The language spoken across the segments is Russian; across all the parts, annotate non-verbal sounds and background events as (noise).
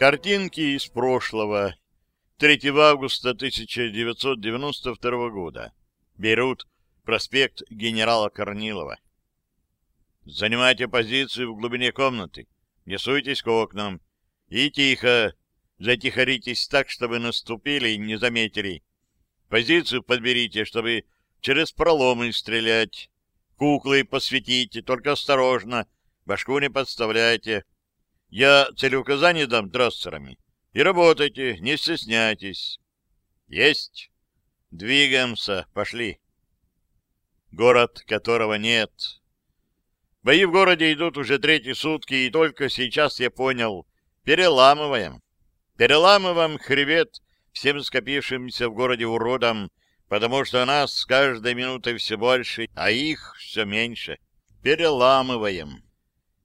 Картинки из прошлого. 3 августа 1992 года. Берут проспект генерала Корнилова. Занимайте позицию в глубине комнаты. Не суйтесь к окнам. И тихо. Затихаритесь так, чтобы наступили и не заметили. Позицию подберите, чтобы через проломы стрелять. Куклы посветите, только осторожно. Башку не подставляйте. Я целеуказание дам трассерами. И работайте, не стесняйтесь. Есть. Двигаемся, пошли. Город, которого нет. Бои в городе идут уже третьи сутки, и только сейчас я понял. Переламываем. Переламываем хребет всем скопившимся в городе уродам, потому что нас с каждой минутой все больше, а их все меньше. Переламываем.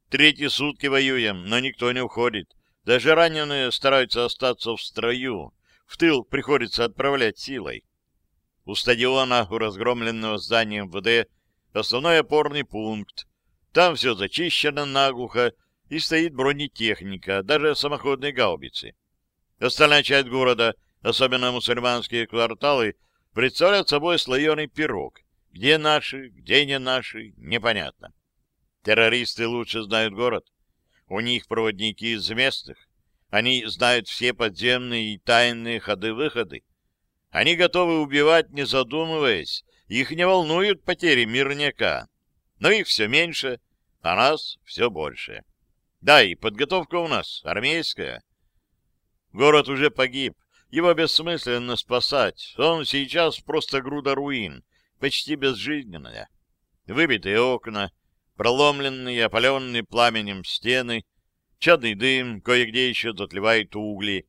Третьи сутки воюем, но никто не уходит. Даже раненые стараются остаться в строю. В тыл приходится отправлять силой. У стадиона, у разгромленного здания МВД, основной опорный пункт. Там все зачищено наглухо, и стоит бронетехника, даже самоходные гаубицы. Остальная часть города, особенно мусульманские кварталы, представляют собой слоеный пирог. Где наши, где не наши, непонятно. Террористы лучше знают город. У них проводники из местных. Они знают все подземные и тайные ходы-выходы. Они готовы убивать, не задумываясь. Их не волнуют потери мирняка. Но их все меньше, а нас все больше. Да, и подготовка у нас армейская. Город уже погиб. Его бессмысленно спасать. Он сейчас просто груда руин, почти безжизненная. Выбитые окна, проломленные, опаленные пламенем стены, чадный дым, кое-где еще дотлевают угли.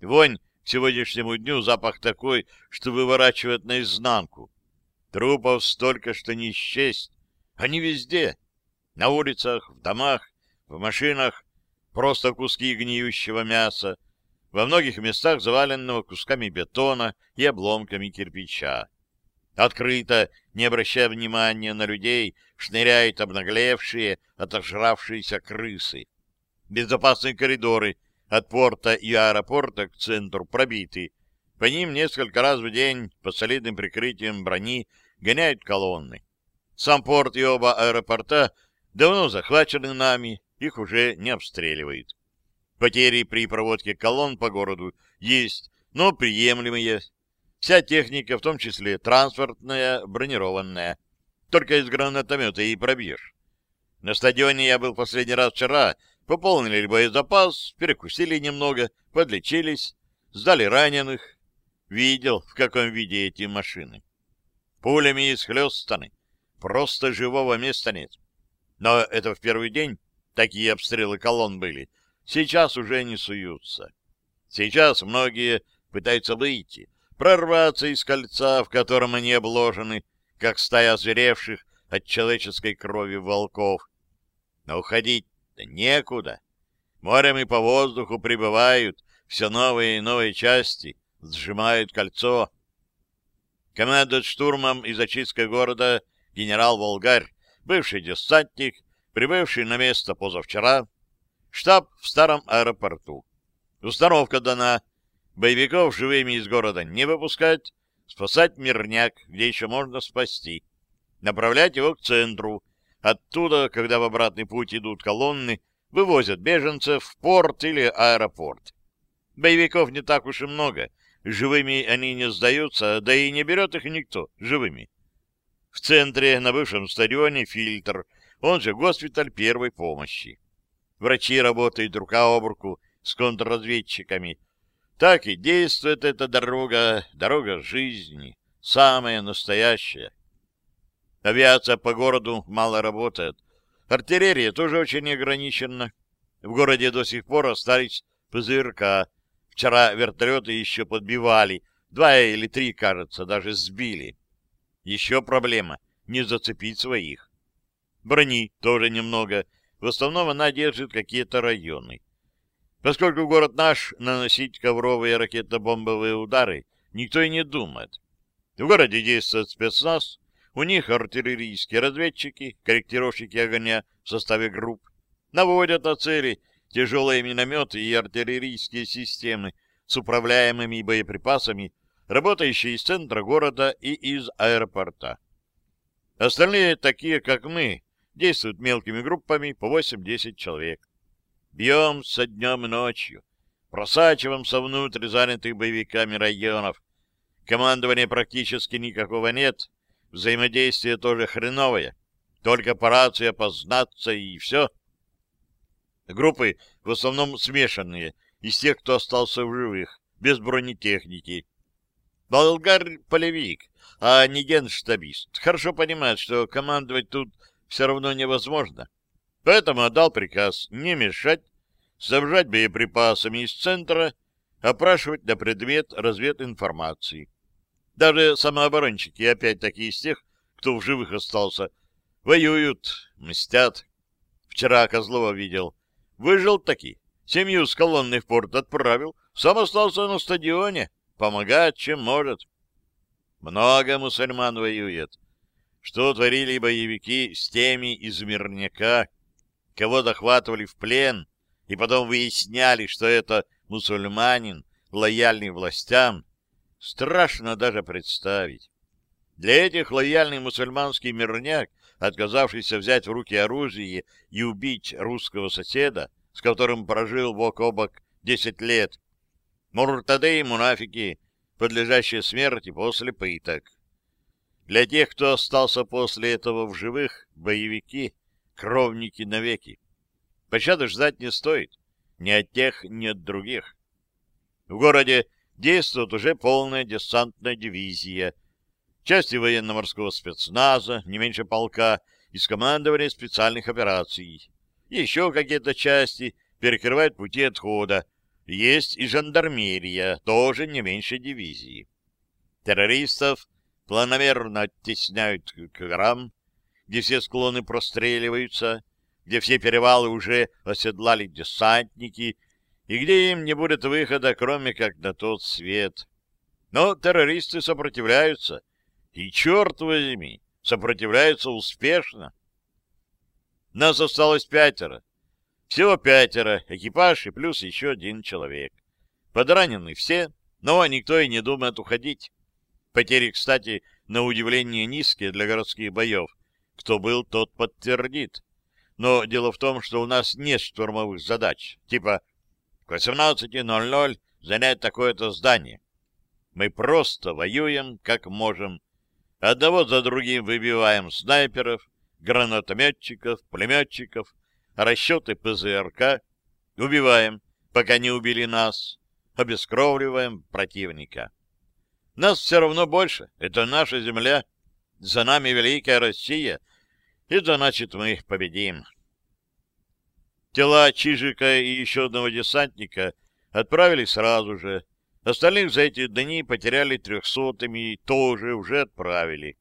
Вонь к сегодняшнему дню запах такой, что выворачивает наизнанку. Трупов столько, что не счесть. Они везде. На улицах, в домах, в машинах. Просто куски гниющего мяса. Во многих местах заваленного кусками бетона и обломками кирпича. Открыто, не обращая внимания на людей, шныряют обнаглевшие, отожравшиеся крысы. Безопасные коридоры от порта и аэропорта к центру пробиты. По ним несколько раз в день под солидным прикрытием брони гоняют колонны. Сам порт и оба аэропорта давно захвачены нами, их уже не обстреливают. Потери при проводке колонн по городу есть, но приемлемые. Вся техника, в том числе транспортная, бронированная. Только из гранатомета и пробьешь. На стадионе я был последний раз вчера. Пополнили боезапас, перекусили немного, подлечились, сдали раненых. Видел, в каком виде эти машины. Пулями исхлестаны. Просто живого места нет. Но это в первый день такие обстрелы колонн были. Сейчас уже не суются. Сейчас многие пытаются выйти, прорваться из кольца, в котором они обложены, как стая озверевших от человеческой крови волков. Но уходить-то некуда. Морем и по воздуху прибывают все новые и новые части, сжимают кольцо. Командует штурмом и зачисткой города генерал Волгарь, бывший десантник, прибывший на место позавчера, штаб в старом аэропорту. Установка дана Боевиков живыми из города не выпускать, спасать мирняк, где еще можно спасти. Направлять его к центру. Оттуда, когда в обратный путь идут колонны, вывозят беженцев в порт или аэропорт. Боевиков не так уж и много. Живыми они не сдаются, да и не берет их никто живыми. В центре, на бывшем стадионе, фильтр, он же госпиталь первой помощи. Врачи работают рука об руку с контрразведчиками, так и действует эта дорога, дорога жизни, самая настоящая. Авиация по городу мало работает. Артиллерия тоже очень ограничена. В городе до сих пор остались ПЗРК. Вчера вертолеты еще подбивали. Два или три, кажется, даже сбили. Еще проблема — не зацепить своих. Брони тоже немного. В основном она держит какие-то районы. Поскольку город наш, наносить ковровые ракетно-бомбовые удары никто и не думает. В городе действует спецназ, у них артиллерийские разведчики, корректировщики огня в составе групп, наводят на цели тяжелые минометы и артиллерийские системы с управляемыми боеприпасами, работающие из центра города и из аэропорта. Остальные, такие как мы, действуют мелкими группами по 8-10 человек. Бьем со днем и ночью, просачиваемся внутрь занятых боевиками районов. Командования практически никакого нет, взаимодействие тоже хреновое, только по рации опознаться и все. Группы в основном смешанные, из тех, кто остался в живых, без бронетехники. Болгар-полевик, а не генштабист, хорошо понимает, что командовать тут все равно невозможно. Поэтому отдал приказ не мешать, снабжать боеприпасами из центра, опрашивать на предмет развединформации. Даже самооборонщики, опять-таки из тех, кто в живых остался, воюют, мстят. Вчера Козлова видел. Выжил таки. Семью с колонной в порт отправил. Сам остался на стадионе. Помогает, чем может. Много мусульман воюет. Что творили боевики с теми из мирняка, кого захватывали в плен, и потом выясняли, что это мусульманин, лояльный властям, страшно даже представить. Для этих лояльный мусульманский мирняк, отказавшийся взять в руки оружие и убить русского соседа, с которым прожил бок о бок десять лет, муртады и мунафики, подлежащие смерти после пыток. Для тех, кто остался после этого в живых, боевики, кровники навеки. Пощады ждать не стоит. Ни от тех, ни от других. В городе действует уже полная десантная дивизия. Части военно-морского спецназа, не меньше полка, из командования специальных операций. Еще какие-то части перекрывают пути отхода. Есть и жандармерия, тоже не меньше дивизии. Террористов планомерно оттесняют к горам, где все склоны простреливаются, где все перевалы уже оседлали десантники и где им не будет выхода, кроме как на тот свет. Но террористы сопротивляются, и, черт возьми, сопротивляются успешно. Нас осталось пятеро. Всего пятеро, экипаж и плюс еще один человек. Подранены все, но никто и не думает уходить. Потери, кстати, на удивление низкие для городских боев. Кто был, тот подтвердит. Но дело в том, что у нас нет штурмовых задач, типа к 18.00 занять такое-то здание. Мы просто воюем, как можем. Одного за другим выбиваем снайперов, гранатометчиков, пулеметчиков, расчеты ПЗРК, убиваем, пока не убили нас, обескровливаем противника. Нас все равно больше, это наша земля, за нами Великая Россия, и значит мы победим. Тела Чижика и еще одного десантника отправили сразу же. Остальных за эти дни потеряли трехсотыми и тоже уже отправили.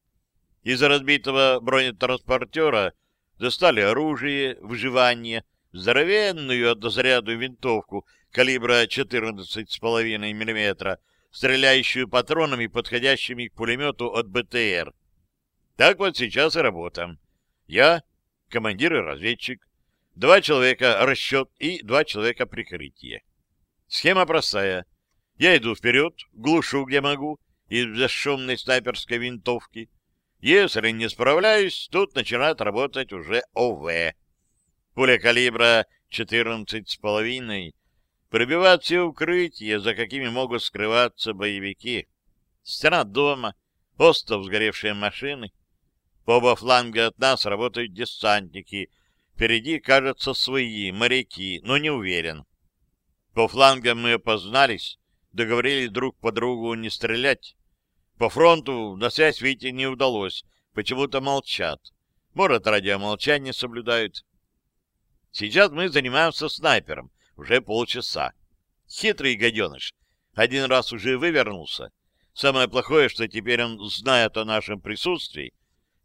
Из разбитого бронетранспортера достали оружие, выживание, здоровенную однозарядную винтовку калибра 14,5 мм, стреляющую патронами, подходящими к пулемету от БТР. Так вот сейчас и работаем. Я, командир и разведчик, два человека расчет и два человека прикрытие. Схема простая. Я иду вперед, глушу где могу, из бесшумной снайперской винтовки. Если не справляюсь, тут начинает работать уже ОВ. Пуля калибра 14,5 пробивает все укрытия, за какими могут скрываться боевики. Стена дома, остов сгоревшие машины, по оба фланга от нас работают десантники. Впереди, кажется, свои, моряки, но не уверен. По флангам мы опознались, договорились друг по другу не стрелять. По фронту на связь выйти не удалось, почему-то молчат. Может, радиомолчание соблюдают. Сейчас мы занимаемся снайпером, уже полчаса. Хитрый гаденыш. Один раз уже вывернулся. Самое плохое, что теперь он знает о нашем присутствии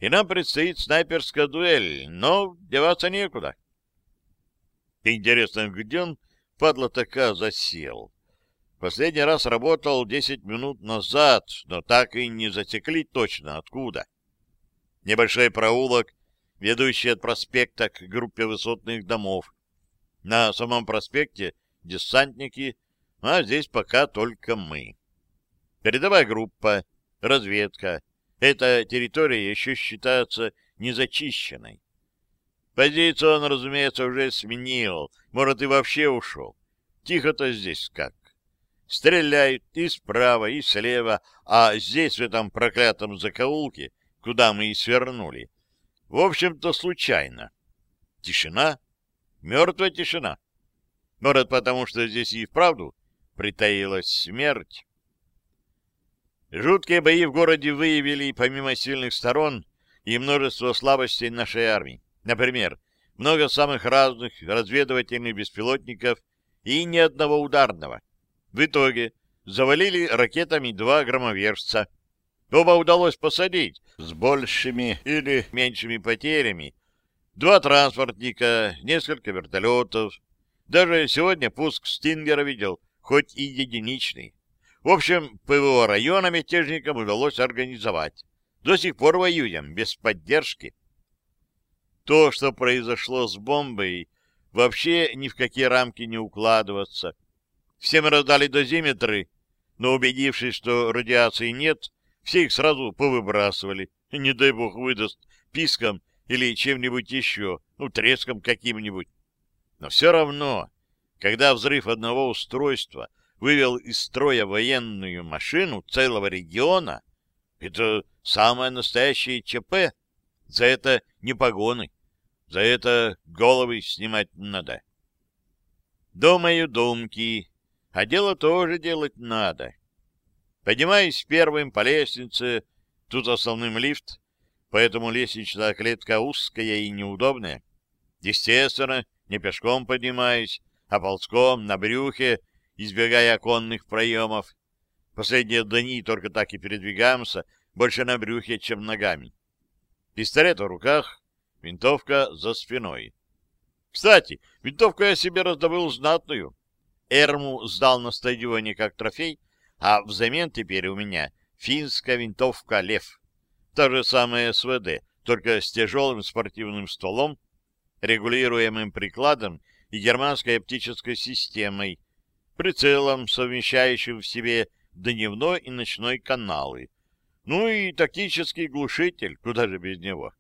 и нам предстоит снайперская дуэль, но деваться некуда. Интересно, где он, падла такая, засел? Последний раз работал десять минут назад, но так и не засекли точно откуда. Небольшой проулок, ведущий от проспекта к группе высотных домов. На самом проспекте десантники, а здесь пока только мы. Передовая группа, разведка. Эта территория еще считается незачищенной. Позицию он, разумеется, уже сменил, может, и вообще ушел. Тихо-то здесь как. Стреляют и справа, и слева, а здесь, в этом проклятом закоулке, куда мы и свернули, в общем-то, случайно. Тишина, мертвая тишина. Может, потому что здесь и вправду притаилась смерть. Жуткие бои в городе выявили, помимо сильных сторон, и множество слабостей нашей армии. Например, много самых разных разведывательных беспилотников и ни одного ударного. В итоге завалили ракетами два громовержца. Оба удалось посадить с большими или меньшими потерями. Два транспортника, несколько вертолетов. Даже сегодня пуск «Стингера» видел, хоть и единичный. В общем, ПВО района мятежникам удалось организовать. До сих пор воюем, без поддержки. То, что произошло с бомбой, вообще ни в какие рамки не укладываться. Всем раздали дозиметры, но убедившись, что радиации нет, все их сразу повыбрасывали. Не дай бог выдаст писком или чем-нибудь еще, ну, треском каким-нибудь. Но все равно, когда взрыв одного устройства вывел из строя военную машину целого региона, это самое настоящее ЧП. За это не погоны, за это головы снимать надо. Думаю, думки, а дело тоже делать надо. Поднимаюсь первым по лестнице, тут основным лифт, поэтому лестничная клетка узкая и неудобная. Естественно, не пешком поднимаюсь, а ползком на брюхе, избегая оконных проемов. Последние дни только так и передвигаемся, больше на брюхе, чем ногами. Пистолет в руках, винтовка за спиной. Кстати, винтовку я себе раздобыл знатную. Эрму сдал на стадионе как трофей, а взамен теперь у меня финская винтовка «Лев». Та же самая СВД, только с тяжелым спортивным стволом, регулируемым прикладом и германской оптической системой, прицелом, совмещающим в себе дневной и ночной каналы, ну и тактический глушитель, куда же без него.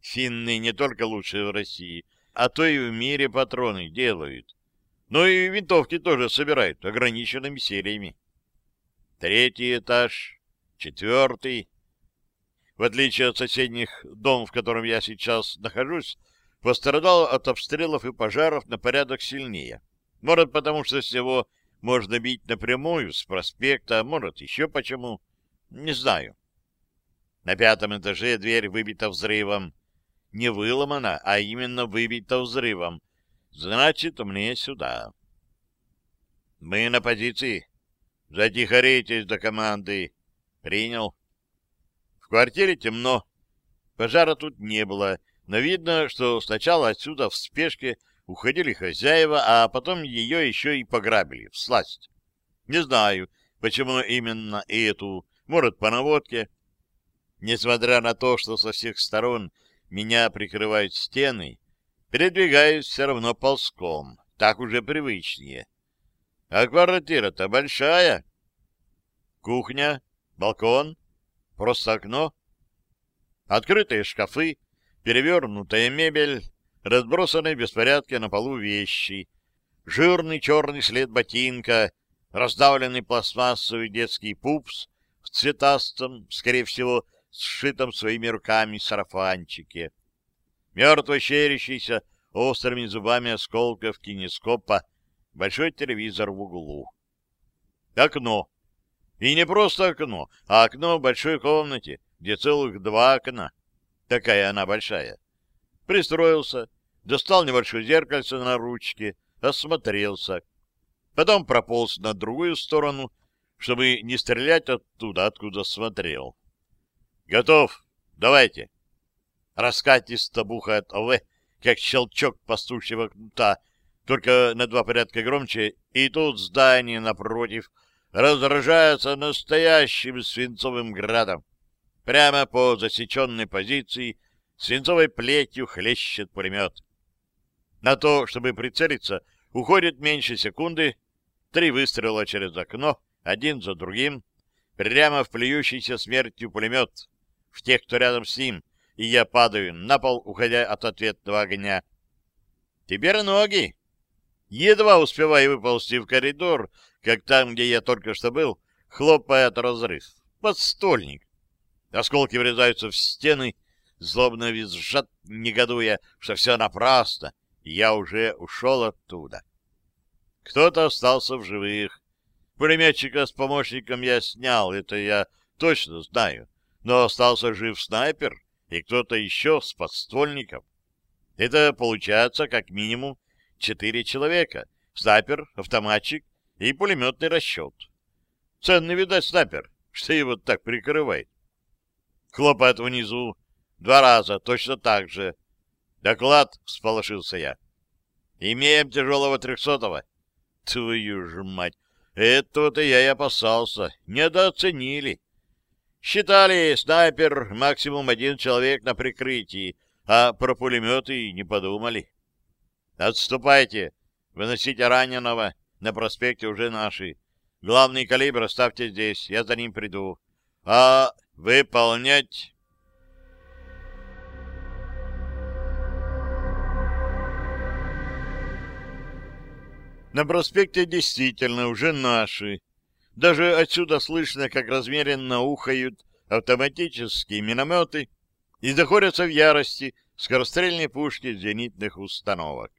Финны не только лучшие в России, а то и в мире патроны делают. Но и винтовки тоже собирают ограниченными сериями. Третий этаж, четвертый. В отличие от соседних дом, в котором я сейчас нахожусь, пострадал от обстрелов и пожаров на порядок сильнее. Может, потому что с него можно бить напрямую с проспекта, а может, еще почему. Не знаю. На пятом этаже дверь выбита взрывом. Не выломана, а именно выбита взрывом. Значит, мне сюда. Мы на позиции. Затихаритесь до команды. Принял. В квартире темно. Пожара тут не было, но видно, что сначала отсюда в спешке уходили хозяева, а потом ее еще и пограбили, в сласть. Не знаю, почему именно эту может, по наводке. Несмотря на то, что со всех сторон меня прикрывают стены, передвигаюсь все равно ползком, так уже привычнее. А квартира-то большая. Кухня, балкон, просто окно. Открытые шкафы, перевернутая мебель, разбросанные в беспорядке на полу вещи, жирный черный след ботинка, раздавленный пластмассовый детский пупс в цветастом, скорее всего, сшитом своими руками сарафанчике. Мертво щерящийся острыми зубами осколков кинескопа большой телевизор в углу. Окно. И не просто окно, а окно в большой комнате, где целых два окна. Такая она большая. Пристроился, достал небольшое зеркальце на ручке, осмотрелся. Потом прополз на другую сторону чтобы не стрелять оттуда, откуда смотрел. «Готов! Давайте!» Раскатисто бухает ОВ, как щелчок пастушьего кнута, только на два порядка громче, и тут здание напротив разражается настоящим свинцовым градом. Прямо по засеченной позиции свинцовой плетью хлещет пулемет. На то, чтобы прицелиться, уходит меньше секунды, три выстрела через окно, один за другим, прямо в плюющийся смертью пулемет, в тех, кто рядом с ним, и я падаю на пол, уходя от ответного огня. Теперь ноги. Едва успеваю выползти в коридор, как там, где я только что был, хлопает разрыв. Подстольник. Осколки врезаются в стены, злобно визжат, негодуя, что все напрасно, я уже ушел оттуда. Кто-то остался в живых. Пулеметчика с помощником я снял, это я точно знаю. Но остался жив снайпер и кто-то еще с подствольником. Это получается как минимум четыре человека. Снайпер, автоматчик и пулеметный расчет. Ценный, видать, снайпер, что его так прикрывает. Хлопает внизу. Два раза, точно так же. Доклад, всполошился я. Имеем тяжелого трехсотого. Твою ж мать! Этого-то я и опасался. Недооценили. Считали, снайпер максимум один человек на прикрытии, а про пулеметы не подумали. Отступайте, выносите раненого. На проспекте уже наши. Главный калибр оставьте здесь, я за ним приду. А выполнять... На проспекте действительно уже наши. Даже отсюда слышно, как размеренно ухают автоматические минометы и заходятся в ярости скорострельные пушки зенитных установок.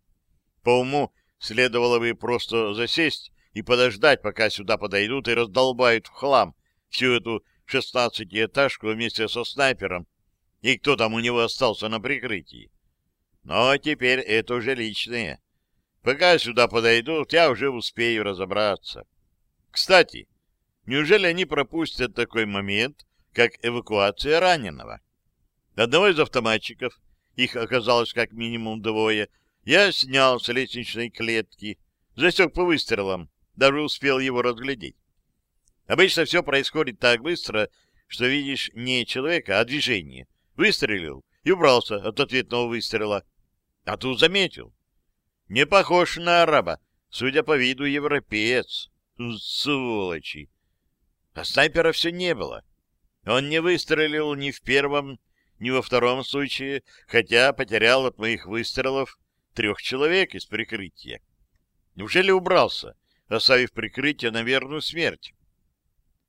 По уму следовало бы просто засесть и подождать, пока сюда подойдут и раздолбают в хлам всю эту шестнадцатиэтажку вместе со снайпером, и кто там у него остался на прикрытии. Но теперь это уже личное. Пока сюда подойдут, я уже успею разобраться. Кстати, неужели они пропустят такой момент, как эвакуация раненого? Одного из автоматчиков, их оказалось как минимум двое, я снял с лестничной клетки, засек по выстрелам, даже успел его разглядеть. Обычно все происходит так быстро, что видишь не человека, а движение. Выстрелил и убрался от ответного выстрела. А тут заметил. Не похож на араба, судя по виду европеец. Сволочи! А снайпера все не было. Он не выстрелил ни в первом, ни во втором случае, хотя потерял от моих выстрелов трех человек из прикрытия. Неужели убрался, оставив прикрытие на верную смерть?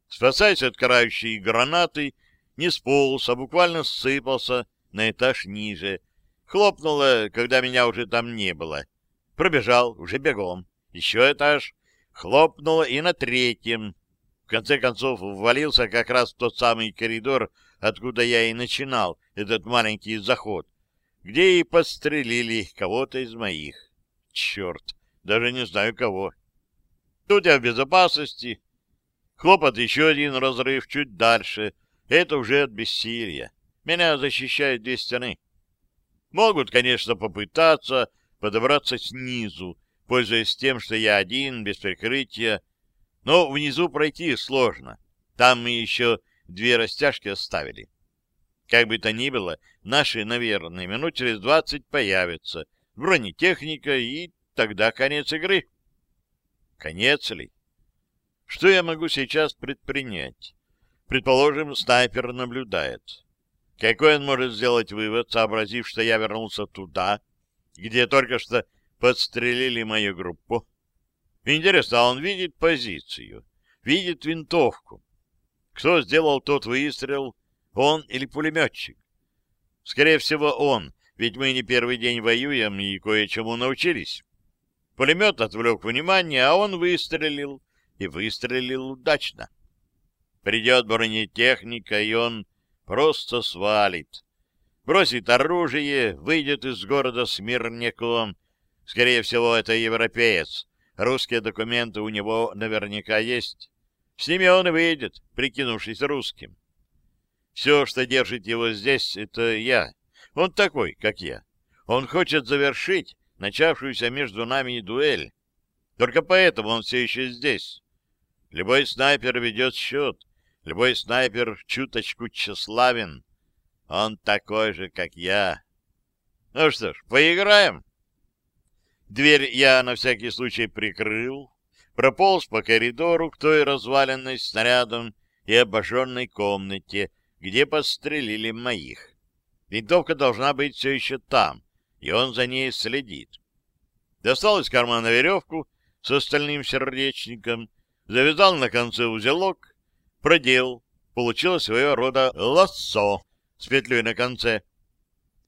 Спасаясь от карающей гранаты, не сполз, а буквально сыпался на этаж ниже. Хлопнуло, когда меня уже там не было. Пробежал, уже бегом. Еще этаж. Хлопнуло и на третьем. В конце концов, ввалился как раз в тот самый коридор, откуда я и начинал этот маленький заход, где и подстрелили кого-то из моих. Черт, даже не знаю кого. Тут я в безопасности. Хлопот еще один разрыв чуть дальше. Это уже от бессилия. Меня защищают две стены. Могут, конечно, попытаться подобраться снизу, пользуясь тем, что я один, без прикрытия. Но внизу пройти сложно. Там мы еще две растяжки оставили. Как бы то ни было, наши, наверное, минут через двадцать появятся. Бронетехника, и тогда конец игры. Конец ли? Что я могу сейчас предпринять? Предположим, снайпер наблюдает. Какой он может сделать вывод, сообразив, что я вернулся туда, где только что подстрелили мою группу. Интересно, а он видит позицию, видит винтовку. Кто сделал тот выстрел, он или пулеметчик? Скорее всего, он, ведь мы не первый день воюем и кое-чему научились. Пулемет отвлек внимание, а он выстрелил, и выстрелил удачно. Придет бронетехника, и он просто свалит бросит оружие, выйдет из города с мирняком. Скорее всего, это европеец. Русские документы у него наверняка есть. С ними он и выйдет, прикинувшись русским. Все, что держит его здесь, это я. Он такой, как я. Он хочет завершить начавшуюся между нами дуэль. Только поэтому он все еще здесь. Любой снайпер ведет счет. Любой снайпер чуточку тщеславен. Он такой же, как я. Ну что ж, поиграем? Дверь я на всякий случай прикрыл, прополз по коридору к той разваленной снарядом и обожженной комнате, где подстрелили моих. Винтовка должна быть все еще там, и он за ней следит. Достал из кармана веревку с остальным сердечником, завязал на конце узелок, продел, получилось своего рода лассо с петлей на конце.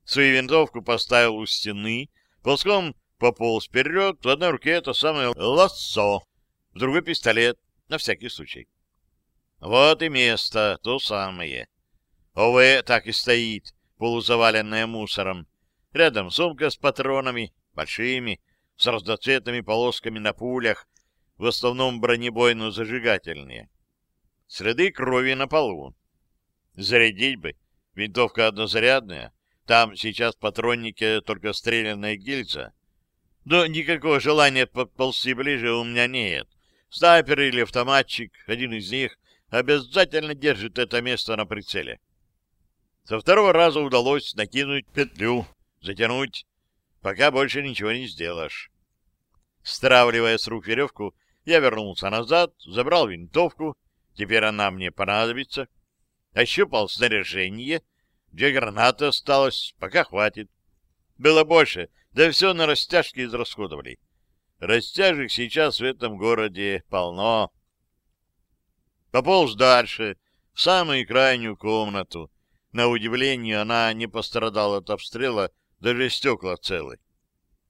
Свою винтовку поставил у стены, ползком пополз вперед, в одной руке это самое лассо, в другой пистолет, на всякий случай. Вот и место, то самое. ОВ так и стоит, полузаваленное мусором. Рядом сумка с патронами, большими, с разноцветными полосками на пулях, в основном бронебойно-зажигательные. Следы крови на полу. Зарядить бы. Винтовка однозарядная. Там сейчас в патроннике только стрелянная гильза. Но никакого желания подползти ближе у меня нет. Снайпер или автоматчик, один из них, обязательно держит это место на прицеле. Со второго раза удалось накинуть петлю, затянуть, пока больше ничего не сделаешь. Стравливая с рук веревку, я вернулся назад, забрал винтовку, теперь она мне понадобится, ощупал снаряжение, где граната осталась, пока хватит. Было больше, да все на растяжке израсходовали. Растяжек сейчас в этом городе полно. Пополз дальше, в самую крайнюю комнату. На удивление, она не пострадала от обстрела, даже стекла целы.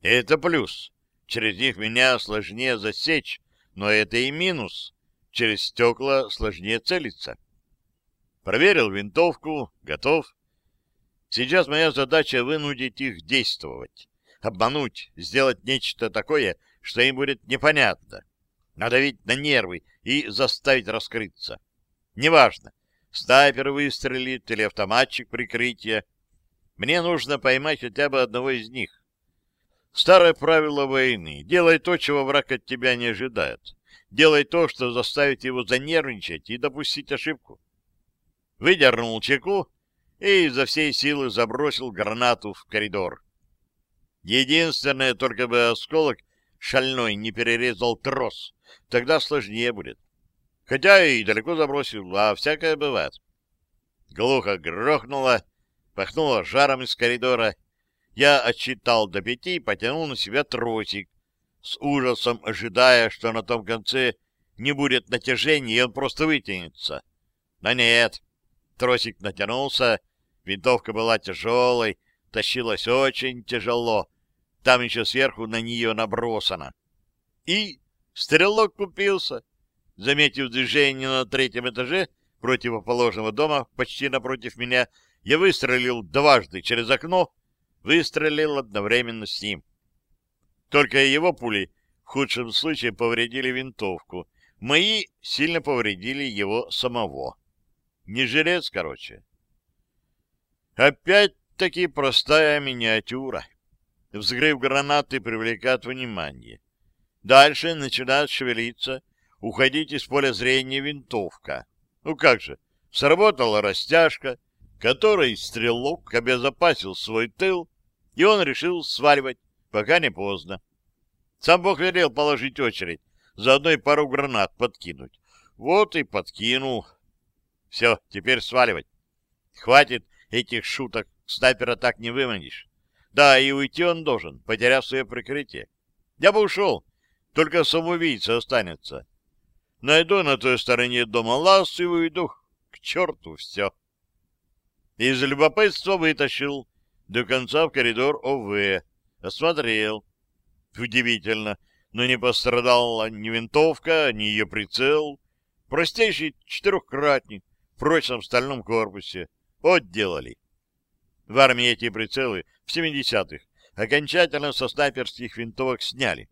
Это плюс. Через них меня сложнее засечь, но это и минус. Через стекла сложнее целиться. Проверил винтовку, готов. Сейчас моя задача вынудить их действовать. Обмануть, сделать нечто такое, что им будет непонятно. Надавить на нервы и заставить раскрыться. Неважно, снайпер выстрелит или автоматчик прикрытия. Мне нужно поймать хотя бы одного из них. Старое правило войны. Делай то, чего враг от тебя не ожидает. Делай то, что заставит его занервничать и допустить ошибку. Выдернул чеку и изо всей силы забросил гранату в коридор. Единственное, только бы осколок шальной не перерезал трос, тогда сложнее будет. Хотя и далеко забросил, а всякое бывает. Глухо грохнуло, пахнуло жаром из коридора, я отсчитал до пяти и потянул на себя тросик, с ужасом ожидая, что на том конце не будет натяжения, и он просто вытянется. Но нет, тросик натянулся, винтовка была тяжелой, тащилась очень тяжело, там еще сверху на нее набросано. И стрелок купился. Заметив движение на третьем этаже противоположного дома, почти напротив меня, я выстрелил дважды через окно, выстрелил одновременно с ним. Только его пули в худшем случае повредили винтовку. Мои сильно повредили его самого. Не жилец, короче. Опять-таки простая миниатюра. Взрыв гранаты привлекает внимание. Дальше начинает шевелиться, уходить из поля зрения винтовка. Ну как же, сработала растяжка, которой стрелок обезопасил свой тыл и он решил сваливать, пока не поздно. Сам Бог велел положить очередь, заодно и пару гранат подкинуть. Вот и подкинул. Все, теперь сваливать. Хватит этих шуток, снайпера так не выманишь. Да, и уйти он должен, потеряв свое прикрытие. Я бы ушел, только самоубийца останется. Найду на той стороне дома лаз и уйду. К черту все. Из любопытства вытащил до конца в коридор ОВ. Осмотрел. Удивительно, но не пострадала ни винтовка, ни ее прицел. Простейший четырехкратник прочном стальном корпусе. Отделали. В армии эти прицелы в 70-х окончательно со снайперских винтовок сняли.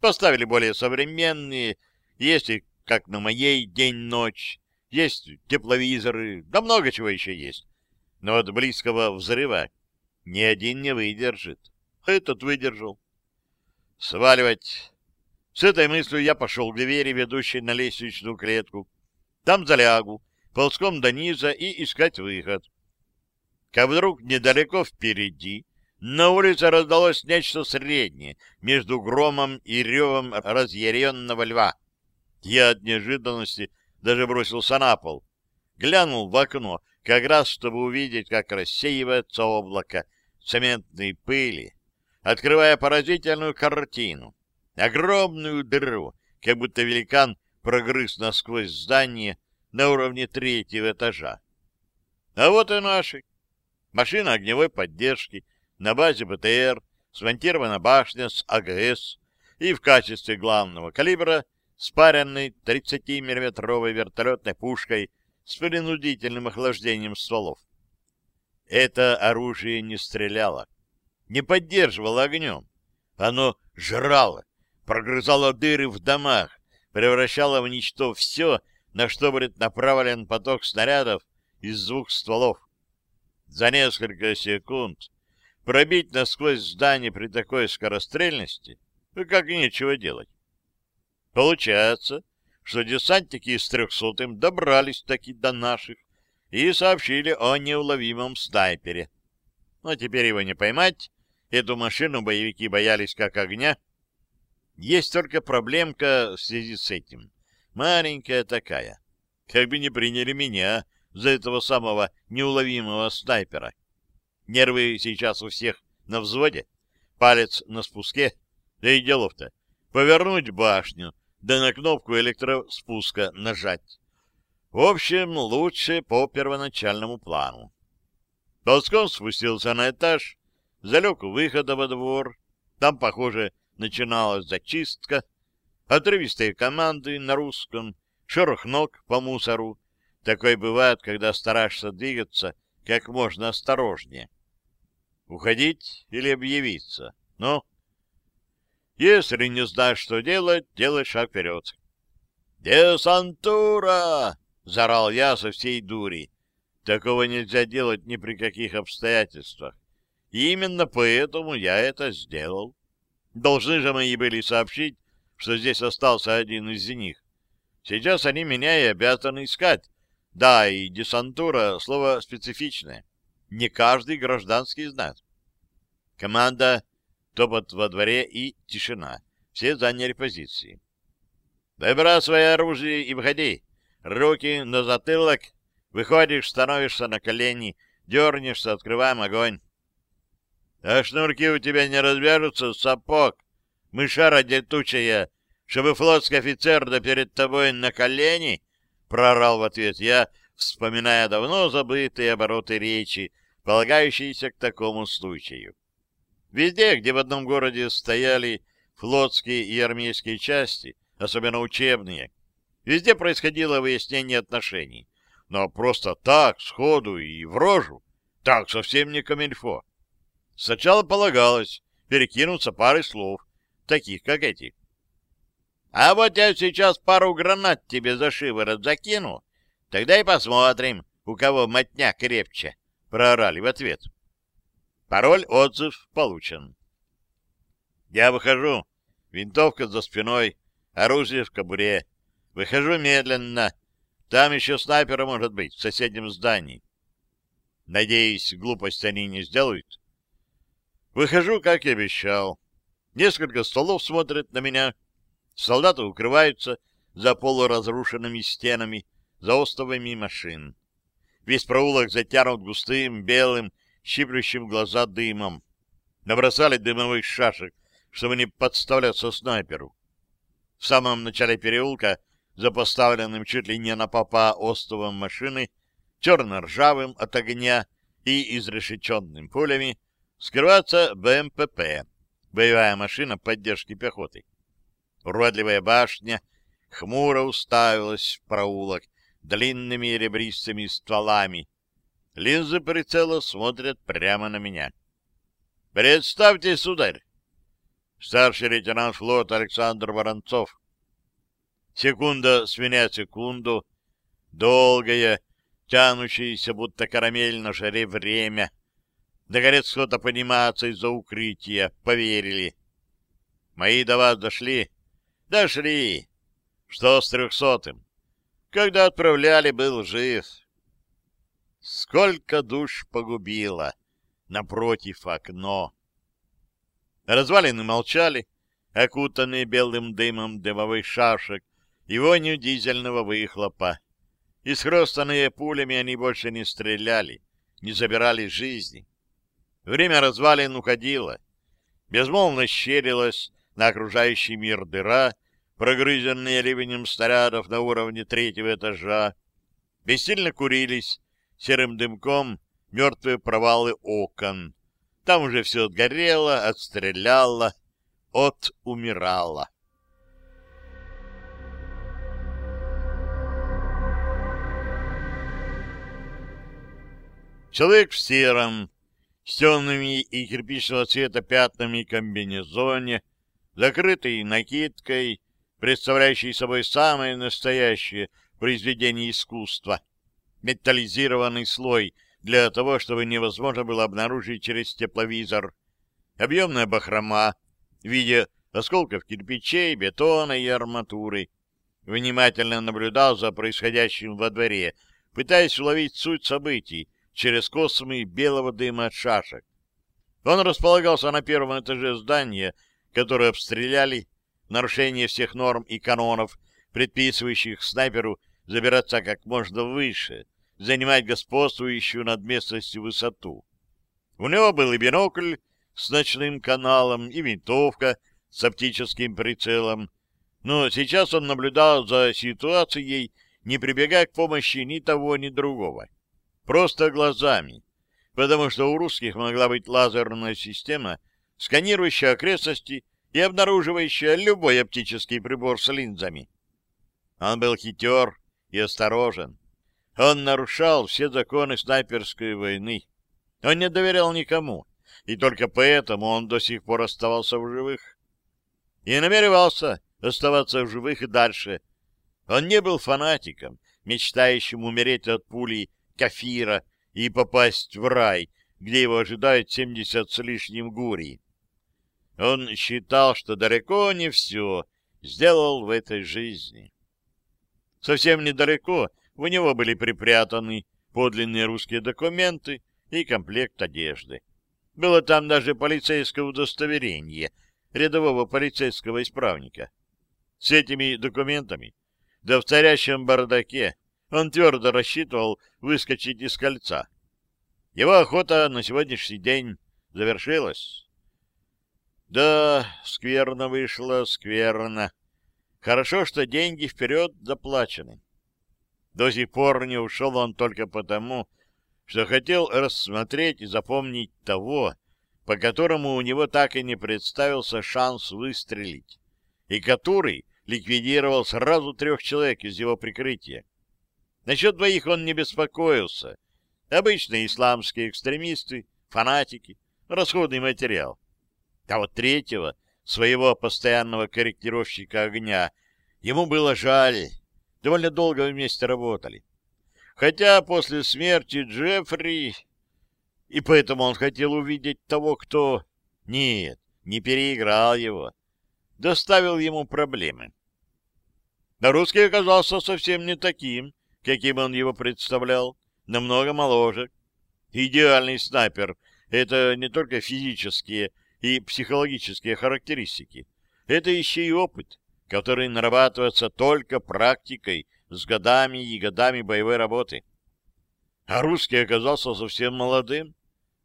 Поставили более современные, есть и как на моей день-ночь, есть тепловизоры, да много чего еще есть. Но от близкого взрыва ни один не выдержит. Этот выдержал. Сваливать. С этой мыслью я пошел к двери, ведущей на лестничную клетку. Там залягу, ползком до низа и искать выход. Как вдруг недалеко впереди, На улице раздалось нечто среднее между громом и ревом разъяренного льва. Я от неожиданности даже бросился на пол. Глянул в окно, как раз чтобы увидеть, как рассеивается облако цементной пыли, открывая поразительную картину. Огромную дыру, как будто великан прогрыз насквозь здание на уровне третьего этажа. А вот и наши. Машина огневой поддержки — на базе БТР смонтирована башня с АГС и в качестве главного калибра спаренной 30-миллиметровой вертолетной пушкой с принудительным охлаждением стволов. Это оружие не стреляло, не поддерживало огнем. Оно жрало, прогрызало дыры в домах, превращало в ничто все, на что будет направлен поток снарядов из двух стволов. За несколько секунд Пробить насквозь здание при такой скорострельности, ну, как нечего делать. Получается, что десантники с трехсотым добрались таки до наших и сообщили о неуловимом снайпере. Но теперь его не поймать, эту машину боевики боялись как огня. Есть только проблемка в связи с этим. Маленькая такая. Как бы не приняли меня за этого самого неуловимого снайпера. Нервы сейчас у всех на взводе, палец на спуске, да и делов-то. Повернуть башню, да на кнопку электроспуска нажать. В общем, лучше по первоначальному плану. Ползком спустился на этаж, залег у выхода во двор. Там, похоже, начиналась зачистка. Отрывистые команды на русском, шорох ног по мусору. Такое бывает, когда стараешься двигаться как можно осторожнее. Уходить или объявиться? Ну? Если не знаешь, что делать, делай шаг вперед. «Десантура!» — заорал я со всей дури. Такого нельзя делать ни при каких обстоятельствах. И именно поэтому я это сделал. Должны же мои были сообщить, что здесь остался один из них. Сейчас они меня и обязаны искать. Да, и десантура — слово специфичное не каждый гражданский знает. Команда, топот во дворе и тишина. Все заняли позиции. Выбрасывай оружие и выходи. Руки на затылок. Выходишь, становишься на колени, дернешься, открываем огонь. А шнурки у тебя не развяжутся, сапог. Мышара детучая, чтобы флотский офицер да перед тобой на колени, прорал в ответ я, вспоминая давно забытые обороты речи, полагающиеся к такому случаю. Везде, где в одном городе стояли флотские и армейские части, особенно учебные, везде происходило выяснение отношений. Но просто так, сходу и в рожу, так совсем не камильфо. Сначала полагалось перекинуться парой слов, таких как эти. А вот я сейчас пару гранат тебе за шиворот закину, тогда и посмотрим, у кого мотня крепче проорали в ответ. Пароль отзыв получен. Я выхожу. Винтовка за спиной, оружие в кобуре. Выхожу медленно. Там еще снайпера может быть, в соседнем здании. Надеюсь, глупость они не сделают. Выхожу, как и обещал. Несколько столов смотрят на меня. Солдаты укрываются за полуразрушенными стенами, за остовами машин. Весь проулок затянут густым, белым, щиплющим глаза дымом. Набросали дымовых шашек, чтобы не подставляться снайперу. В самом начале переулка, за поставленным чуть ли не на попа остовом машины, черно-ржавым от огня и изрешеченным пулями, скрывается БМПП, боевая машина поддержки пехоты. Уродливая башня хмуро уставилась в проулок, длинными ребристыми стволами. Линзы прицела смотрят прямо на меня. «Представьте, сударь!» Старший лейтенант флота Александр Воронцов. Секунда сменяет секунду, долгое, тянущееся, будто карамель на шаре время. Наконец кто-то поднимается из-за укрытия, поверили. Мои до вас дошли? Дошли. Что с трехсотым? Когда отправляли, был жив. Сколько душ погубило! напротив окно. Развалины молчали, окутанные белым дымом дымовых шашек и вонью дизельного выхлопа. Исхростанные пулями они больше не стреляли, не забирали жизни. Время развалин уходило. Безмолвно щерилась на окружающий мир дыра, прогрызенные ливнем снарядов на уровне третьего этажа. Бессильно курились серым дымком мертвые провалы окон. Там уже все отгорело, отстреляло, отумирало. Человек в сером, с темными и кирпичного цвета пятнами комбинезоне, закрытый накидкой, представляющий собой самое настоящее произведение искусства, металлизированный слой для того, чтобы невозможно было обнаружить через тепловизор, объемная бахрома в виде осколков кирпичей, бетона и арматуры. Внимательно наблюдал за происходящим во дворе, пытаясь уловить суть событий, через космы белого дыма от шашек. Он располагался на первом этаже здания, которое обстреляли, нарушение всех норм и канонов, предписывающих снайперу забираться как можно выше, занимать господствующую над местностью высоту. У него был и бинокль с ночным каналом, и винтовка с оптическим прицелом, но сейчас он наблюдал за ситуацией, не прибегая к помощи ни того, ни другого. Просто глазами, потому что у русских могла быть лазерная система, сканирующая окрестности и обнаруживающая любой оптический прибор с линзами. Он был хитер и осторожен. Он нарушал все законы снайперской войны. Он не доверял никому, и только поэтому он до сих пор оставался в живых. И намеревался оставаться в живых и дальше. Он не был фанатиком, мечтающим умереть от пули кафира и попасть в рай, где его ожидает семьдесят с лишним гурий. Он считал, что далеко не все сделал в этой жизни. Совсем недалеко у него были припрятаны подлинные русские документы и комплект одежды. Было там даже полицейское удостоверение рядового полицейского исправника. С этими документами, да в царящем бардаке, он твердо рассчитывал выскочить из кольца. Его охота на сегодняшний день завершилась. Да, скверно вышло, скверно. Хорошо, что деньги вперед заплачены. До сих пор не ушел он только потому, что хотел рассмотреть и запомнить того, по которому у него так и не представился шанс выстрелить, и который ликвидировал сразу трех человек из его прикрытия. Насчет двоих он не беспокоился. Обычные исламские экстремисты, фанатики, расходный материал. А вот третьего, своего постоянного корректировщика огня, ему было жаль. Довольно долго вместе работали. Хотя после смерти Джеффри... И поэтому он хотел увидеть того, кто... Нет, не переиграл его. Доставил ему проблемы. А русский оказался совсем не таким, каким он его представлял, намного моложе. Идеальный снайпер — это не только физические и психологические характеристики, это еще и опыт, который нарабатывается только практикой с годами и годами боевой работы. А русский оказался совсем молодым,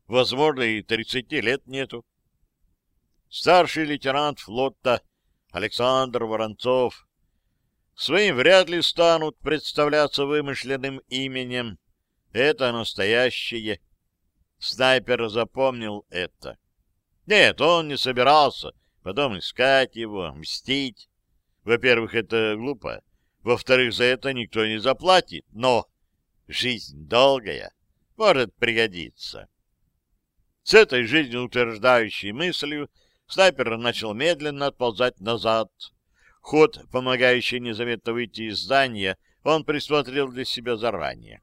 возможно, и 30 лет нету. Старший лейтенант флота Александр Воронцов своим вряд ли станут представляться вымышленным именем. Это настоящее. Снайпер запомнил это. Нет, он не собирался потом искать его, мстить. Во-первых, это глупо. Во-вторых, за это никто не заплатит. Но жизнь долгая, может пригодиться. С этой жизнеутверждающей мыслью снайпер начал медленно отползать назад, Ход, помогающий незаметно выйти из здания, он присмотрел для себя заранее.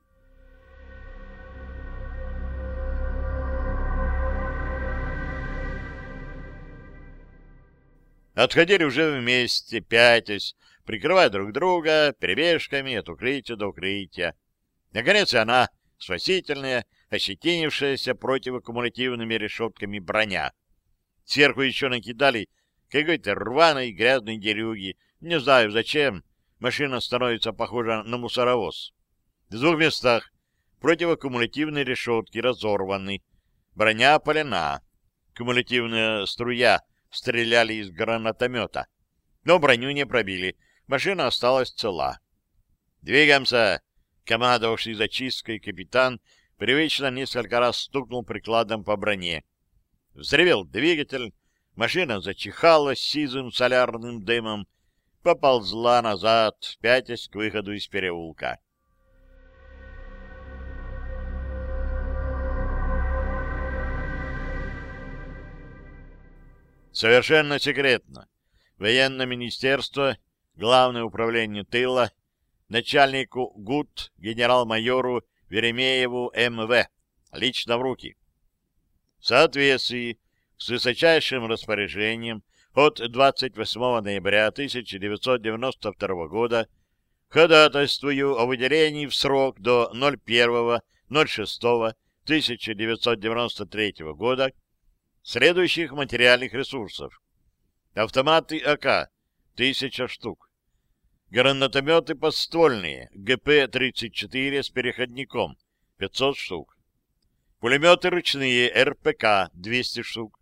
Отходили уже вместе, пятясь, прикрывая друг друга перебежками от укрытия до укрытия. Наконец и она, спасительная, ощетинившаяся противокумулятивными решетками броня. Сверху еще накидали какой-то рваной грязной дерюги. Не знаю зачем. Машина становится похожа на мусоровоз. В двух местах противокумулятивные решетки разорваны. Броня полена. Кумулятивная струя стреляли из гранатомета. Но броню не пробили. Машина осталась цела. «Двигаемся!» Командовавший зачисткой капитан привычно несколько раз стукнул прикладом по броне. Взревел двигатель, машина зачихала сизым солярным дымом, поползла назад, пятясь к выходу из переулка. Совершенно секретно. Военное министерство, Главное управление тыла, начальнику ГУТ генерал-майору Веремееву МВ, лично в руки. В соответствии с высочайшим распоряжением от 28 ноября 1992 года ходатайствую о выделении в срок до 01.06.1993 года следующих материальных ресурсов. Автоматы АК — 1000 штук. Гранатометы подствольные ГП-34 с переходником — 500 штук. Пулеметы ручные РПК — 200 штук.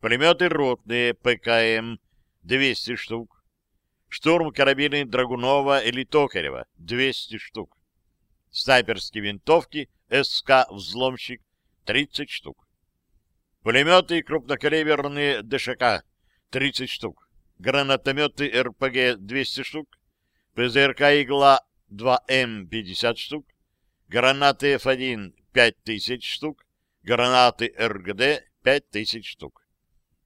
Пулеметы ротные ПКМ — 200 штук. Штурм карабины Драгунова или Токарева — 200 штук. Снайперские винтовки СК-взломщик — 30 штук. Пулеметы крупнокалиберные ДШК — 30 штук. Гранатометы РПГ — 200 штук. ПЗРК «Игла» 2М — 50 штук. Гранаты F1 — 5000 штук. Гранаты РГД — 5000 штук.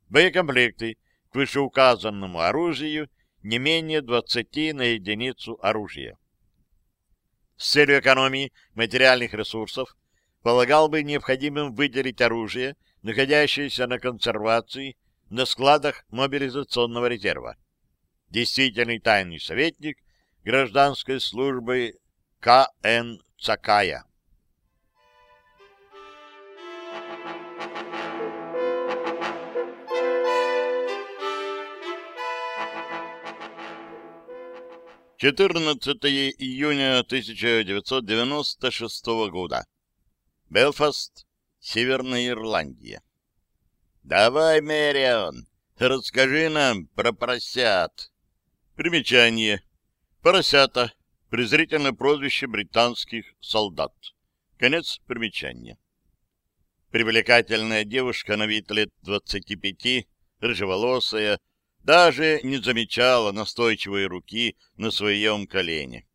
Боекомплекты к вышеуказанному оружию не менее 20 на единицу оружия. С целью экономии материальных ресурсов полагал бы необходимым выделить оружие, находящееся на консервации на складах мобилизационного резерва. Действительный тайный советник гражданской службы К.Н. Цакая. Четырнадцатое июня 1996 года. Белфаст, Северная Ирландия. «Давай, Мэрион, расскажи нам про поросят». Примечание. Поросята. Презрительное прозвище британских солдат. Конец примечания. Привлекательная девушка на вид лет двадцати пяти, рыжеволосая, даже не замечала настойчивой руки на своем колене.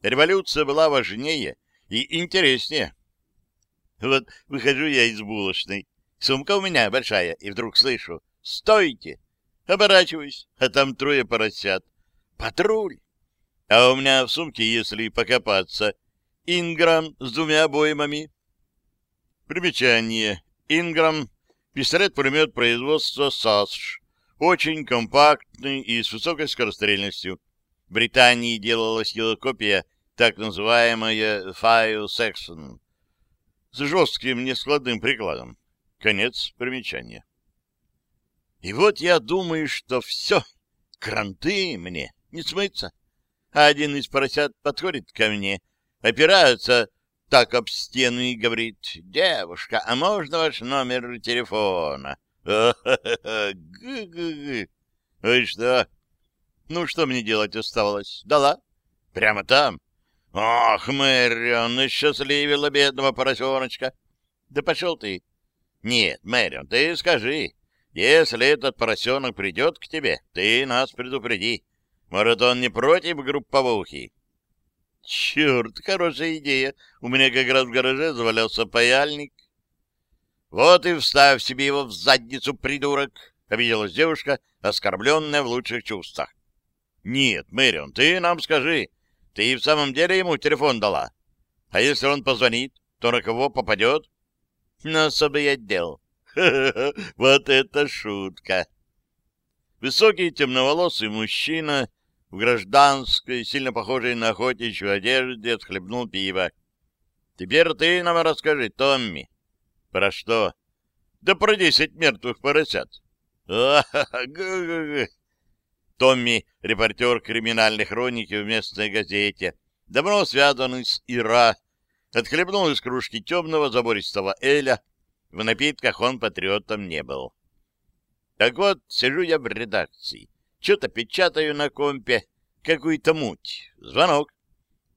Революция была важнее и интереснее. Вот выхожу я из булочной, Сумка у меня большая, и вдруг слышу «Стойте!» Оборачиваюсь, а там трое поросят. Патруль! А у меня в сумке, если покопаться, Инграм с двумя обоймами. Примечание. Инграм — пистолет-пулемет производства САСШ. Очень компактный и с высокой скорострельностью. В Британии делалась его копия, так называемая File Section, с жестким нескладным прикладом. Конец примечания. И вот я думаю, что все, кранты мне не смыться. А один из поросят подходит ко мне, опирается так об стену и говорит, «Девушка, а можно ваш номер телефона?» (laughs) Г-г-г. Ой, что? Ну, что мне делать оставалось? Дала. Прямо там. Ох, Мэрион, счастливила бедного поросеночка. Да пошел ты. Нет, Мэрион, ты скажи, если этот поросенок придет к тебе, ты нас предупреди. Может, он не против групповухи? Черт, хорошая идея. У меня как раз в гараже завалялся паяльник. Вот и вставь себе его в задницу, придурок, — обиделась девушка, оскорбленная в лучших чувствах. Нет, Мэрион, ты нам скажи, ты в самом деле ему телефон дала? А если он позвонит, то на кого попадет? на особый отдел. (laughs) вот это шутка! Высокий темноволосый мужчина в гражданской, сильно похожей на охотничью одежде, отхлебнул пиво. Теперь ты нам расскажи, Томми. Про что? Да про десять мертвых поросят. Томми, репортер криминальной хроники в местной газете, давно связанный с Ира, отхлебнул из кружки темного забористого эля. В напитках он патриотом не был. Так вот, сижу я в редакции, что-то печатаю на компе, какую-то муть. Звонок.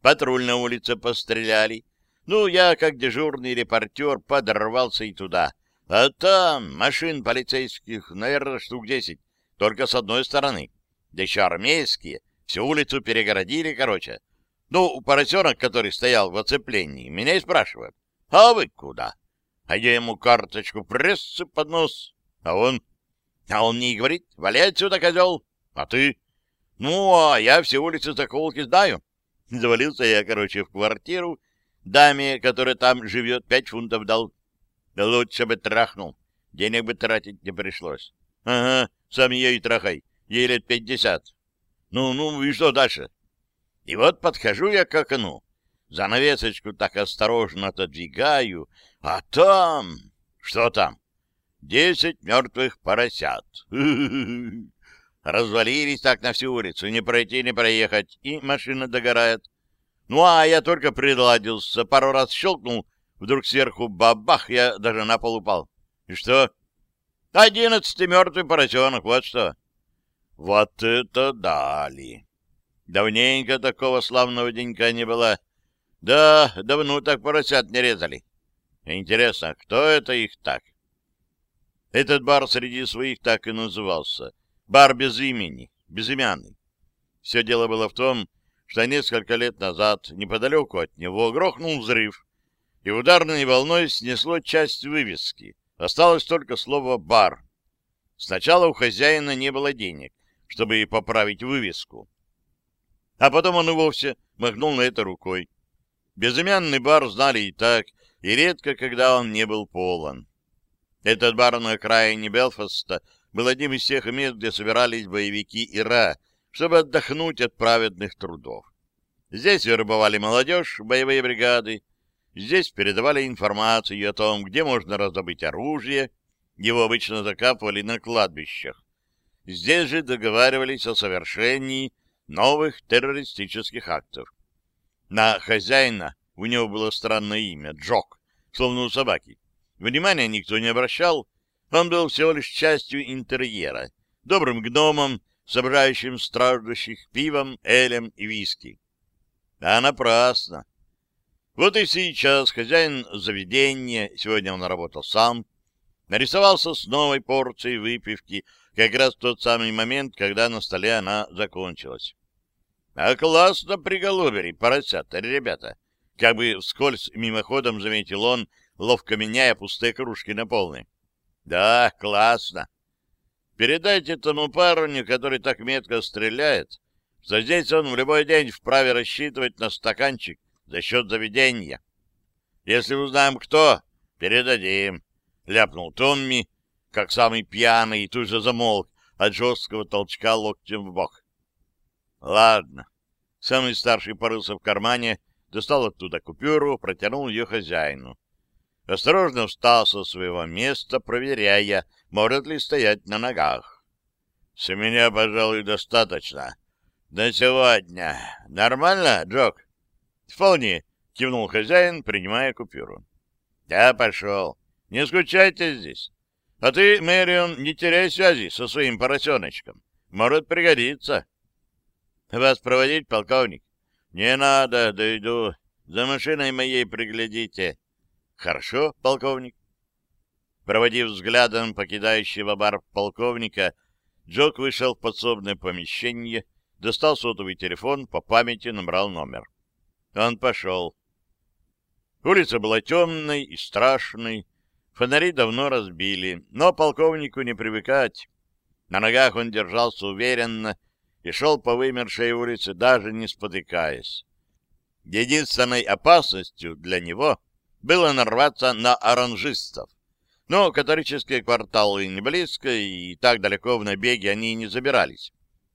Патруль на улице постреляли. Ну, я, как дежурный репортер, подорвался и туда. А там машин полицейских, наверное, штук десять, только с одной стороны. Да еще армейские. Всю улицу перегородили, короче. Ну, поросенок, который стоял в оцеплении, меня и спрашивает. А вы куда? А я ему карточку прессы под нос. А он... А он мне и говорит, валяй отсюда, козел. А ты? Ну, а я все улицы заколки знаю. Завалился я, короче, в квартиру. Даме, которая там живет, пять фунтов дал. Да лучше бы трахнул. Денег бы тратить не пришлось. Ага, сам и трахай. Ей лет пятьдесят. Ну, ну, и что дальше? И вот подхожу я к окну. Занавесочку так осторожно отодвигаю. А там... Что там? Десять мертвых поросят. (laughs) Развалились так на всю улицу, не пройти, не проехать, и машина догорает. Ну, а я только приладился, пару раз щелкнул, вдруг сверху бабах, я даже на пол упал. И что? Одиннадцатый мертвый поросенок, вот что. Вот это дали! Давненько такого славного денька не было. Да, давно так поросят не резали. Интересно, кто это их так? Этот бар среди своих так и назывался. Бар без имени, безымянный. Все дело было в том, что несколько лет назад неподалеку от него грохнул взрыв, и ударной волной снесло часть вывески. Осталось только слово «бар». Сначала у хозяина не было денег, чтобы поправить вывеску. А потом он и вовсе махнул на это рукой. Безымянный бар знали и так, и редко, когда он не был полон. Этот бар на окраине Белфаста был одним из тех мест, где собирались боевики Ира, чтобы отдохнуть от праведных трудов. Здесь вербовали молодежь, боевые бригады, здесь передавали информацию о том, где можно раздобыть оружие, его обычно закапывали на кладбищах. Здесь же договаривались о совершении новых террористических актов. На хозяина у него было странное имя — Джок, словно у собаки. Внимания никто не обращал, он был всего лишь частью интерьера, добрым гномом, собирающим страждущих пивом, элем и виски. А напрасно. Вот и сейчас хозяин заведения, сегодня он работал сам, нарисовался с новой порцией выпивки как раз в тот самый момент, когда на столе она закончилась. А классно приголубили поросята, ребята. Как бы вскользь мимоходом заметил он, ловко меняя пустые кружки на полные. Да, классно. Передайте тому парню, который так метко стреляет, что здесь он в любой день вправе рассчитывать на стаканчик за счет заведения. Если узнаем, кто, передадим, — ляпнул Томми, как самый пьяный, и тут же замолк от жесткого толчка локтем в бок. Ладно. Самый старший порылся в кармане, достал оттуда купюру, протянул ее хозяину осторожно встал со своего места, проверяя, может ли стоять на ногах. — С меня, пожалуй, достаточно. На сегодня. Нормально, Джок? — Вполне, — кивнул хозяин, принимая купюру. — Я пошел. Не скучайте здесь. А ты, Мэрион, не теряй связи со своим поросеночком. Может пригодиться. — Вас проводить, полковник? — Не надо, дойду. За машиной моей приглядите. Хорошо, полковник. Проводив взглядом покидающего бар полковника, Джок вышел в подсобное помещение, достал сотовый телефон, по памяти набрал номер. Он пошел. Улица была темной и страшной, фонари давно разбили, но полковнику не привыкать. На ногах он держался уверенно и шел по вымершей улице, даже не спотыкаясь. Единственной опасностью для него — было нарваться на оранжистов. Но католические кварталы не близко, и так далеко в набеге они не забирались.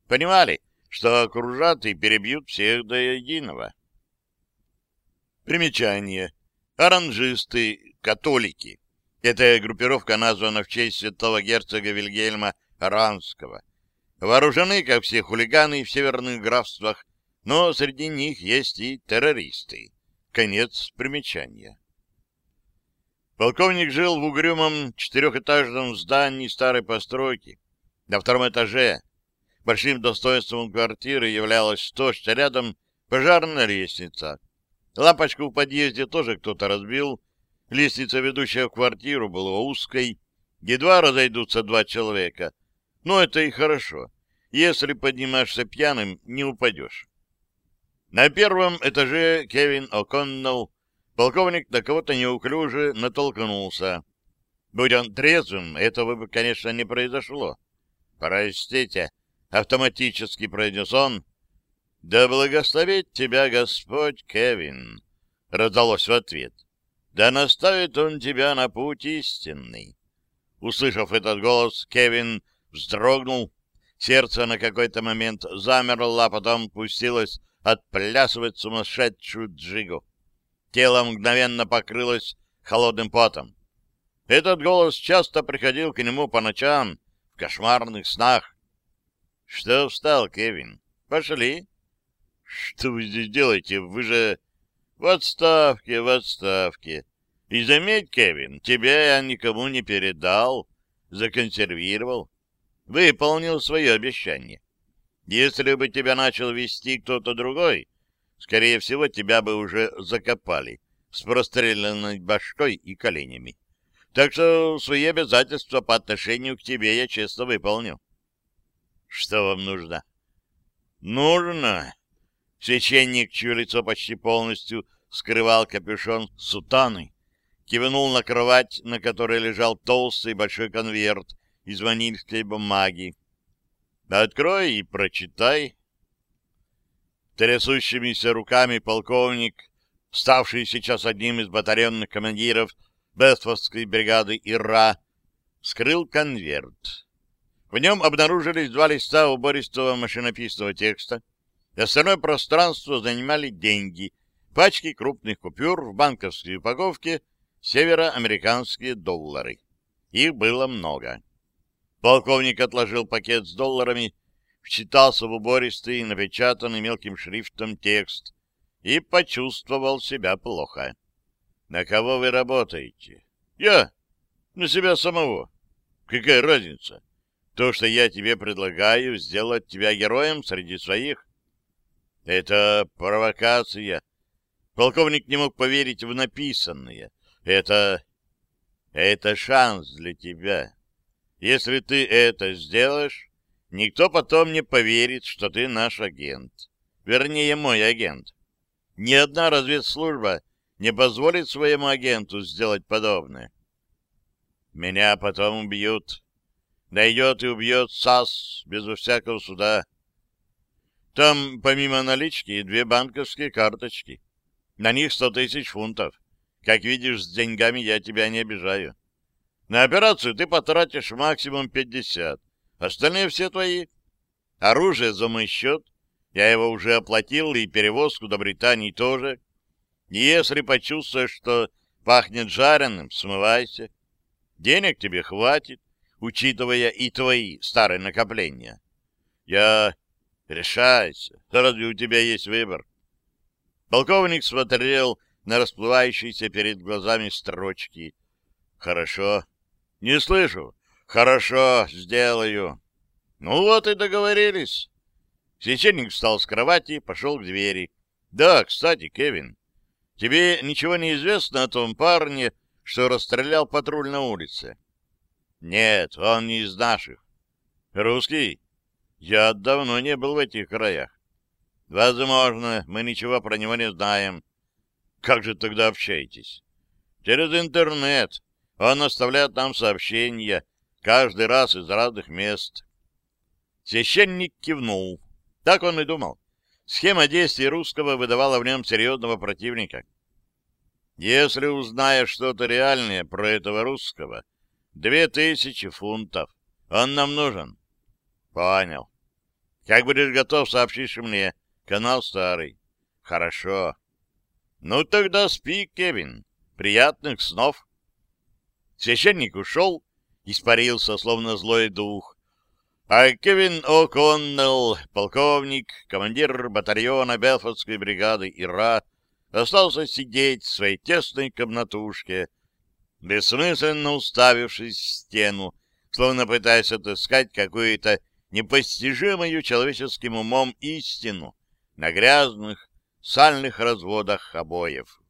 Понимали, что окружат и перебьют всех до единого. Примечание. Оранжисты, католики. Эта группировка названа в честь святого герцога Вильгельма Оранского. Вооружены, как все хулиганы в северных графствах, но среди них есть и террористы. Конец примечания. Полковник жил в угрюмом четырехэтажном здании старой постройки. На втором этаже большим достоинством квартиры являлось то, что рядом пожарная лестница. Лампочку в подъезде тоже кто-то разбил. Лестница, ведущая в квартиру, была узкой. Едва разойдутся два человека. Но это и хорошо. Если поднимаешься пьяным, не упадешь. На первом этаже Кевин О'Коннелл Полковник на кого-то неуклюже натолкнулся. Будь он трезвым, этого бы, конечно, не произошло. «Простите», — автоматически произнес он. «Да благословит тебя Господь, Кевин», — раздалось в ответ. «Да наставит он тебя на путь истинный». Услышав этот голос, Кевин вздрогнул, сердце на какой-то момент замерло, а потом пустилось отплясывать сумасшедшую джигу. Тело мгновенно покрылось холодным потом. Этот голос часто приходил к нему по ночам, в кошмарных снах. — Что встал, Кевин? Пошли. — Что вы здесь делаете? Вы же... — В отставке, в отставке. И заметь, Кевин, тебя я никому не передал, законсервировал. Выполнил свое обещание. Если бы тебя начал вести кто-то другой, скорее всего, тебя бы уже закопали с простреленной башкой и коленями. Так что свои обязательства по отношению к тебе я честно выполнил. Что вам нужно? Нужно. Священник, чье лицо почти полностью скрывал капюшон сутаны, кивнул на кровать, на которой лежал толстый большой конверт из ванильской бумаги. Открой и прочитай. Трясущимися руками полковник, ставший сейчас одним из батальонных командиров Бестфордской бригады ИРА, скрыл конверт. В нем обнаружились два листа убористого машинописного текста. Остальное пространство занимали деньги, пачки крупных купюр в банковской упаковке, североамериканские доллары. Их было много. Полковник отложил пакет с долларами вчитался в убористый, напечатанный мелким шрифтом текст и почувствовал себя плохо. «На кого вы работаете?» «Я. На себя самого. Какая разница? То, что я тебе предлагаю, сделать тебя героем среди своих?» «Это провокация». Полковник не мог поверить в написанное. «Это... это шанс для тебя. Если ты это сделаешь, Никто потом не поверит, что ты наш агент. Вернее, мой агент. Ни одна разведслужба не позволит своему агенту сделать подобное. Меня потом убьют. Найдет и убьет САС безо всякого суда. Там, помимо налички, две банковские карточки. На них сто тысяч фунтов. Как видишь, с деньгами я тебя не обижаю. На операцию ты потратишь максимум пятьдесят. Остальные все твои. Оружие за мой счет. Я его уже оплатил, и перевозку до Британии тоже. И если почувствуешь, что пахнет жареным, смывайся. Денег тебе хватит, учитывая и твои старые накопления. Я... Решайся. Разве у тебя есть выбор? Полковник смотрел на расплывающиеся перед глазами строчки. Хорошо. Не слышу. Хорошо, сделаю. Ну вот и договорились. Священник встал с кровати, пошел к двери. Да, кстати, Кевин, тебе ничего не известно о том парне, что расстрелял патруль на улице? Нет, он не из наших. Русский? Я давно не был в этих краях. Возможно, мы ничего про него не знаем. Как же тогда общаетесь? Через интернет. Он оставляет нам сообщения, каждый раз из разных мест. Священник кивнул. Так он и думал. Схема действий русского выдавала в нем серьезного противника. Если узнаешь что-то реальное про этого русского, две тысячи фунтов. Он нам нужен. Понял. Как будешь готов, сообщишь мне. Канал старый. Хорошо. Ну тогда спи, Кевин. Приятных снов. Священник ушел, испарился, словно злой дух. А Кевин О'Коннелл, полковник, командир батальона Белфордской бригады ИРА, остался сидеть в своей тесной комнатушке, бессмысленно уставившись в стену, словно пытаясь отыскать какую-то непостижимую человеческим умом истину на грязных, сальных разводах обоев.